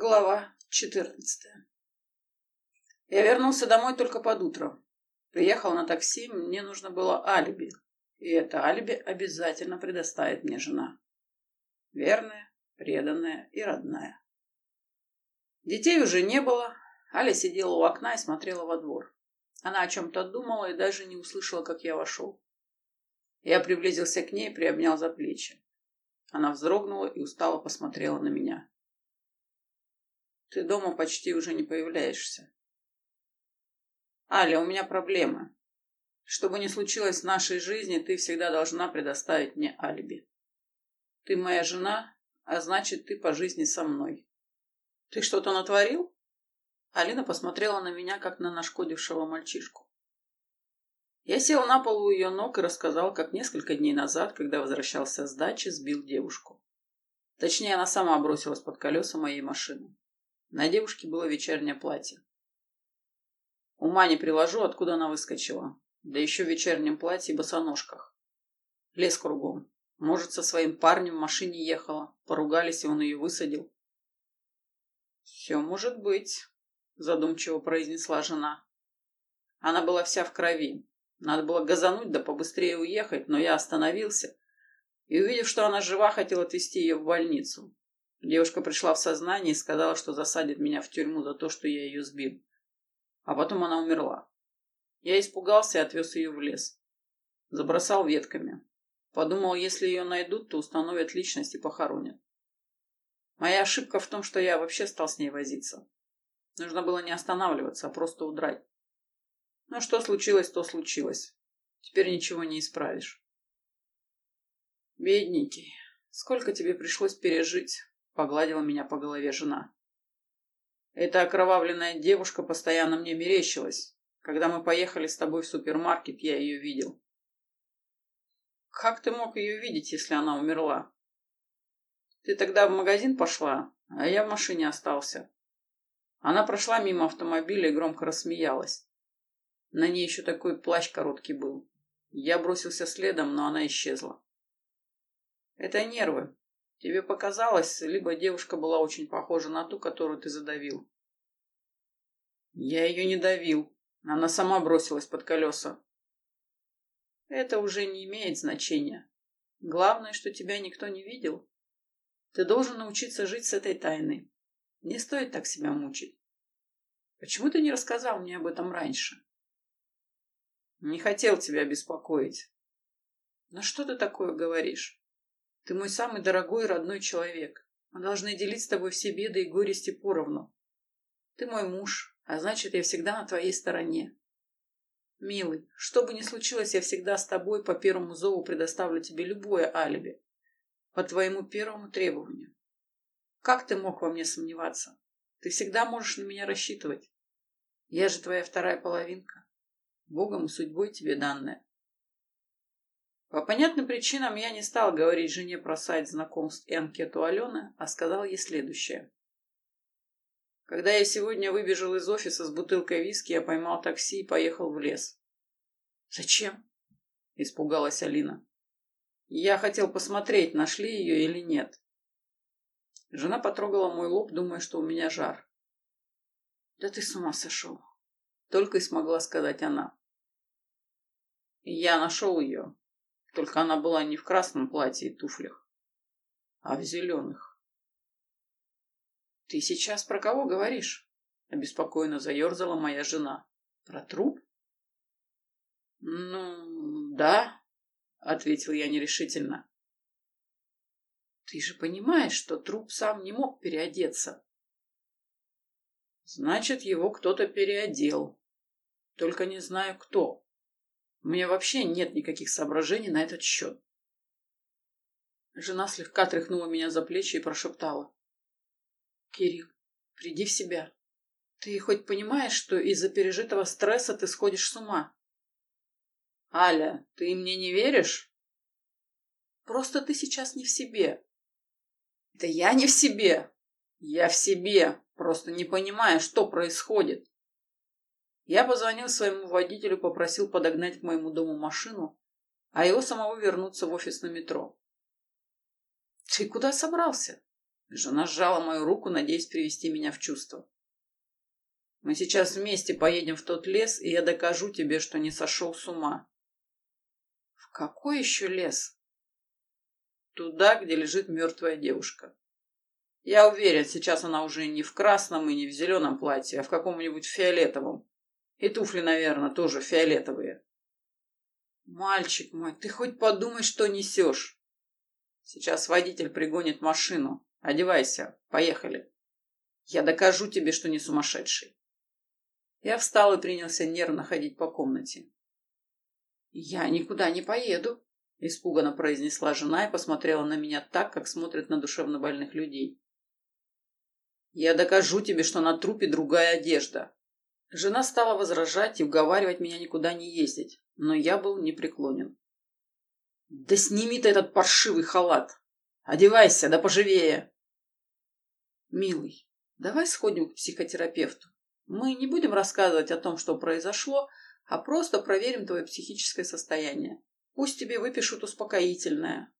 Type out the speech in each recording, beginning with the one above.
Глава 14. Я вернулся домой только под утро. Приехал на такси, мне нужно было алиби. И это алиби обязательно предоставит мне жена. Верная, преданная и родная. Детей уже не было. Аля сидела у окна и смотрела во двор. Она о чем-то думала и даже не услышала, как я вошел. Я приблизился к ней и приобнял за плечи. Она вздрогнула и устало посмотрела на меня. Ты дома почти уже не появляешься. Аля, у меня проблемы. Что бы ни случилось в нашей жизни, ты всегда должна предоставить мне алиби. Ты моя жена, а значит, ты по жизни со мной. Ты что-то натворил? Алина посмотрела на меня, как на нашкодившего мальчишку. Я сел на пол у ее ног и рассказал, как несколько дней назад, когда возвращался с дачи, сбил девушку. Точнее, она сама бросилась под колеса моей машины. На девушке было вечернее платье. Ума не приложу, откуда она выскочила. Да еще в вечернем платье и босоножках. Лес кругом. Может, со своим парнем в машине ехала. Поругались, и он ее высадил. «Все может быть», — задумчиво произнесла жена. Она была вся в крови. Надо было газануть да побыстрее уехать, но я остановился и, увидев, что она жива, хотел отвезти ее в больницу. Девушка пришла в сознание и сказала, что засадит меня в тюрьму за то, что я ее сбил. А потом она умерла. Я испугался и отвез ее в лес. Забросал ветками. Подумал, если ее найдут, то установят личность и похоронят. Моя ошибка в том, что я вообще стал с ней возиться. Нужно было не останавливаться, а просто удрать. Но что случилось, то случилось. Теперь ничего не исправишь. Бедненький, сколько тебе пришлось пережить. Погладила меня по голове жена. Эта окровавленная девушка постоянно мне мерещилась. Когда мы поехали с тобой в супермаркет, я ее видел. Как ты мог ее видеть, если она умерла? Ты тогда в магазин пошла, а я в машине остался. Она прошла мимо автомобиля и громко рассмеялась. На ней еще такой плащ короткий был. Я бросился следом, но она исчезла. Это нервы. Тебе показалось, либо девушка была очень похожа на ту, которую ты задавил. Я ее не давил. Она сама бросилась под колеса. Это уже не имеет значения. Главное, что тебя никто не видел. Ты должен научиться жить с этой тайной. Не стоит так себя мучить. Почему ты не рассказал мне об этом раньше? Не хотел тебя беспокоить. Но что ты такое говоришь? Ты мой самый дорогой и родной человек. Мы должны делить с тобой все беды и горести поровну. Ты мой муж, а значит, я всегда на твоей стороне. Милый, что бы ни случилось, я всегда с тобой по первому зову предоставлю тебе любое алиби. По твоему первому требованию. Как ты мог во мне сомневаться? Ты всегда можешь на меня рассчитывать. Я же твоя вторая половинка. Богом и судьбой тебе данная. По понятным причинам я не стал говорить жене про сайт знакомств и анкету Алены, а сказал ей следующее. Когда я сегодня выбежал из офиса с бутылкой виски, я поймал такси и поехал в лес. «Зачем?» – испугалась Алина. «Я хотел посмотреть, нашли ее или нет». Жена потрогала мой лоб, думая, что у меня жар. «Да ты с ума сошел!» – только и смогла сказать она. Я нашел ее, только она была не в красном платье и туфлях, а в зеленых. «Ты сейчас про кого говоришь?» Обеспокоенно заерзала моя жена. «Про труп?» «Ну, да», — ответил я нерешительно. «Ты же понимаешь, что труп сам не мог переодеться?» «Значит, его кто-то переодел. Только не знаю, кто». У меня вообще нет никаких соображений на этот счет. Жена слегка тряхнула меня за плечи и прошептала. «Кирилл, приди в себя. Ты хоть понимаешь, что из-за пережитого стресса ты сходишь с ума?» «Аля, ты мне не веришь?» «Просто ты сейчас не в себе». «Да я не в себе. Я в себе, просто не понимаю, что происходит. Я позвонил своему водителю, попросил подогнать к моему дому машину, а его самого вернуться в офис на метро. «Ты куда собрался?» Жена сжала мою руку, надеясь привести меня в чувство. Мы сейчас вместе поедем в тот лес, и я докажу тебе, что не сошел с ума. В какой еще лес? Туда, где лежит мертвая девушка. Я уверен, сейчас она уже не в красном и не в зеленом платье, а в каком-нибудь фиолетовом. И туфли, наверное, тоже фиолетовые. Мальчик мой, ты хоть подумай, что несешь. Сейчас водитель пригонит машину. Одевайся, поехали. Я докажу тебе, что не сумасшедший. Я встал и принялся нервно ходить по комнате. «Я никуда не поеду», — испуганно произнесла жена и посмотрела на меня так, как смотрят на душевнобольных людей. «Я докажу тебе, что на трупе другая одежда». Жена стала возражать и уговаривать меня никуда не ездить, но я был непреклонен. «Да сними ты этот паршивый халат! Одевайся, да поживее!» «Милый, давай сходим к психотерапевту. Мы не будем рассказывать о том, что произошло, а просто проверим твое психическое состояние. Пусть тебе выпишут успокоительное.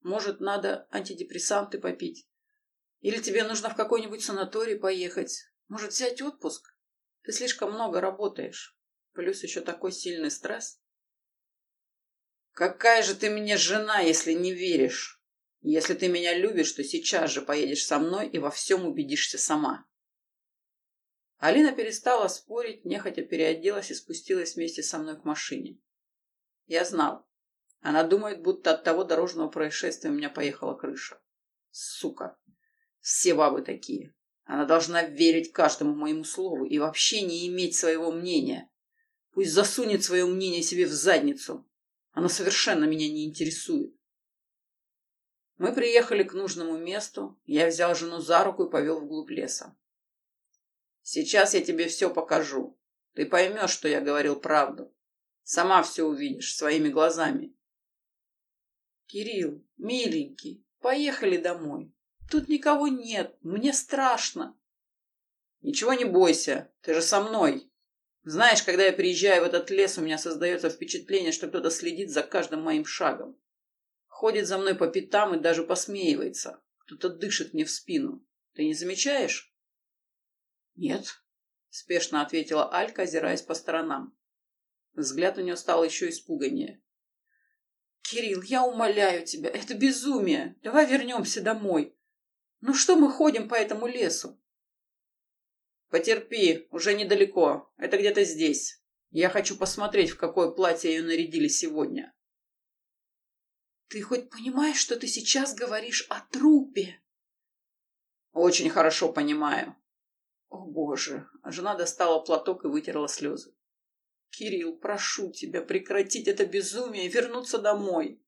Может, надо антидепрессанты попить. Или тебе нужно в какой-нибудь санаторий поехать. Может, взять отпуск? Ты слишком много работаешь. Плюс еще такой сильный стресс. Какая же ты мне жена, если не веришь? Если ты меня любишь, то сейчас же поедешь со мной и во всем убедишься сама. Алина перестала спорить, нехотя переоделась и спустилась вместе со мной к машине. Я знал. Она думает, будто от того дорожного происшествия у меня поехала крыша. Сука. Все бабы такие. Она должна верить каждому моему слову и вообще не иметь своего мнения. Пусть засунет свое мнение себе в задницу. Оно совершенно меня не интересует. Мы приехали к нужному месту. Я взял жену за руку и повел вглубь леса. Сейчас я тебе все покажу. Ты поймешь, что я говорил правду. Сама все увидишь своими глазами. Кирилл, миленький, поехали домой. Тут никого нет, мне страшно. Ничего не бойся, ты же со мной. Знаешь, когда я приезжаю в этот лес, у меня создается впечатление, что кто-то следит за каждым моим шагом. Ходит за мной по пятам и даже посмеивается. Кто-то дышит мне в спину. Ты не замечаешь? «Нет», — спешно ответила Алька, озираясь по сторонам. Взгляд у нее стал еще испуганнее. «Кирилл, я умоляю тебя, это безумие. Давай вернемся домой. Ну что мы ходим по этому лесу?» «Потерпи, уже недалеко. Это где-то здесь. Я хочу посмотреть, в какое платье ее нарядили сегодня». «Ты хоть понимаешь, что ты сейчас говоришь о трупе?» «Очень хорошо понимаю. О, Боже! Жена достала платок и вытерла слезы. Кирилл, прошу тебя прекратить это безумие и вернуться домой.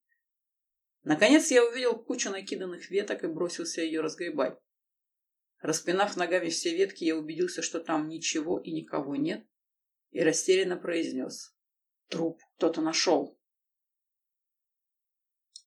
Наконец я увидел кучу накиданных веток и бросился ее разгребать. Распинав ногами все ветки, я убедился, что там ничего и никого нет, и растерянно произнес. Труп кто-то нашел.